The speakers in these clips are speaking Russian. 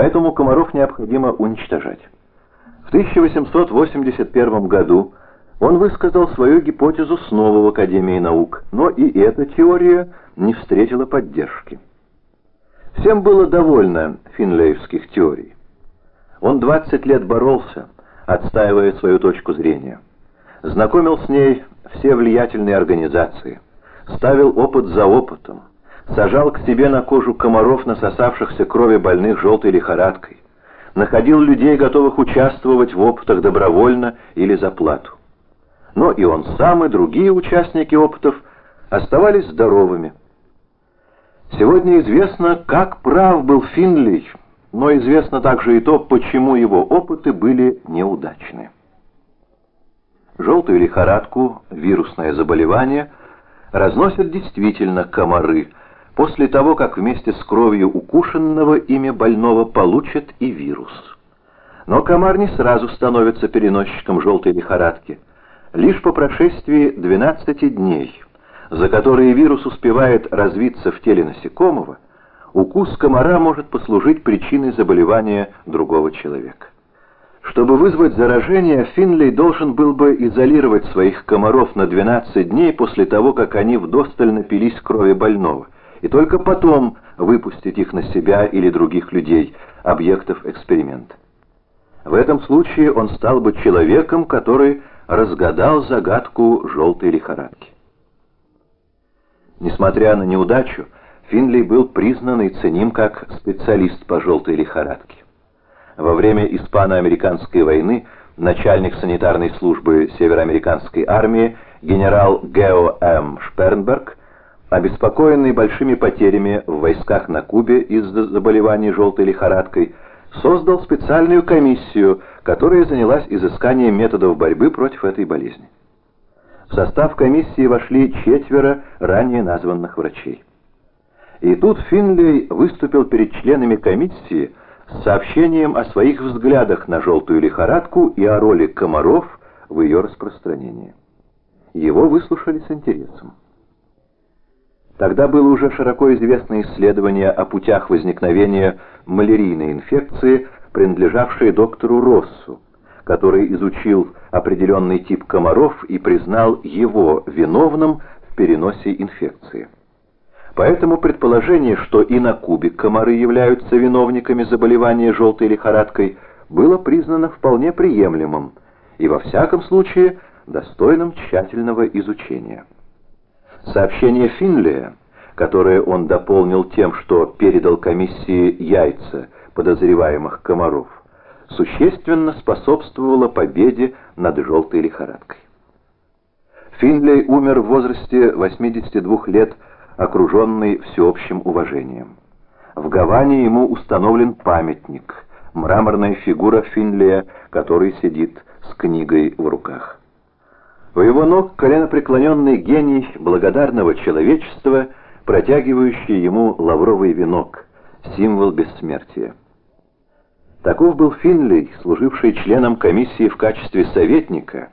поэтому комаров необходимо уничтожать. В 1881 году он высказал свою гипотезу снова в Академии наук, но и эта теория не встретила поддержки. Всем было довольно финлеевских теорий. Он 20 лет боролся, отстаивая свою точку зрения. Знакомил с ней все влиятельные организации, ставил опыт за опытом, сажал к себе на кожу комаров, насосавшихся крови больных желтой лихорадкой, находил людей, готовых участвовать в опытах добровольно или за плату. Но и он сам, и другие участники опытов оставались здоровыми. Сегодня известно, как прав был Финли, но известно также и то, почему его опыты были неудачны. Желтую лихорадку, вирусное заболевание, разносят действительно комары, после того, как вместе с кровью укушенного ими больного получат и вирус. Но комар не сразу становится переносчиком желтой лихорадки. Лишь по прошествии 12 дней, за которые вирус успевает развиться в теле насекомого, укус комара может послужить причиной заболевания другого человека. Чтобы вызвать заражение, Финлей должен был бы изолировать своих комаров на 12 дней после того, как они вдосталь напились крови больного, и только потом выпустить их на себя или других людей, объектов эксперимента. В этом случае он стал бы человеком, который разгадал загадку желтой лихорадки. Несмотря на неудачу, Финли был признан и ценим как специалист по желтой лихорадке. Во время Испано-Американской войны начальник санитарной службы Североамериканской армии генерал Гео М. Шпернберг, обеспокоенный большими потерями в войсках на Кубе из-за заболеваний желтой лихорадкой, создал специальную комиссию, которая занялась изысканием методов борьбы против этой болезни. В состав комиссии вошли четверо ранее названных врачей. И тут Финлей выступил перед членами комиссии с сообщением о своих взглядах на желтую лихорадку и о роли комаров в ее распространении. Его выслушали с интересом. Тогда было уже широко известно исследование о путях возникновения малярийной инфекции, принадлежавшее доктору Россу, который изучил определенный тип комаров и признал его виновным в переносе инфекции. Поэтому предположение, что и на Кубе комары являются виновниками заболевания желтой лихорадкой, было признано вполне приемлемым и во всяком случае достойным тщательного изучения. Сообщение Финлия, которое он дополнил тем, что передал комиссии яйца подозреваемых комаров, существенно способствовало победе над желтой лихорадкой. Финлей умер в возрасте 82 лет окруженный всеобщим уважением. В Гаване ему установлен памятник, мраморная фигура Финлия, который сидит с книгой в руках. У его ног коленопреклоненный гений благодарного человечества, протягивающий ему лавровый венок, символ бессмертия. Таков был Финлей, служивший членом комиссии в качестве советника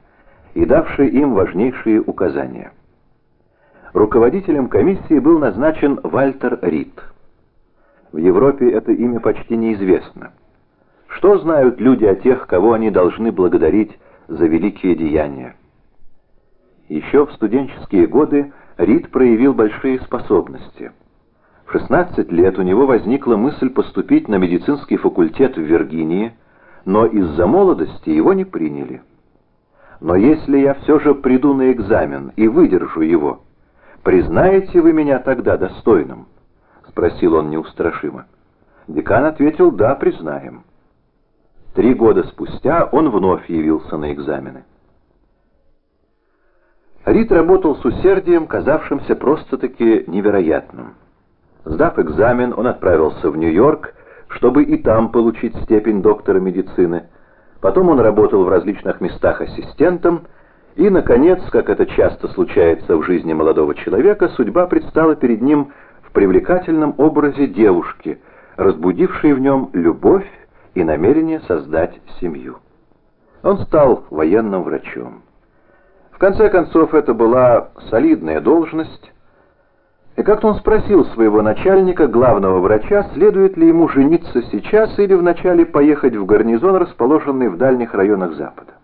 и давший им важнейшие указания. Руководителем комиссии был назначен Вальтер Рид. В Европе это имя почти неизвестно. Что знают люди о тех, кого они должны благодарить за великие деяния? Еще в студенческие годы Рид проявил большие способности. В 16 лет у него возникла мысль поступить на медицинский факультет в Виргинии, но из-за молодости его не приняли. Но если я все же приду на экзамен и выдержу его, «Признаете вы меня тогда достойным?» — спросил он неустрашимо. Декан ответил «Да, признаем». Три года спустя он вновь явился на экзамены. Рид работал с усердием, казавшимся просто-таки невероятным. Сдав экзамен, он отправился в Нью-Йорк, чтобы и там получить степень доктора медицины. Потом он работал в различных местах ассистентом, и, наконец, как это часто случается в жизни молодого человека, судьба предстала перед ним в привлекательном образе девушки, разбудившей в нем любовь и намерение создать семью. Он стал военным врачом. В конце концов, это была солидная должность. И как-то он спросил своего начальника, главного врача, следует ли ему жениться сейчас или вначале поехать в гарнизон, расположенный в дальних районах Запада.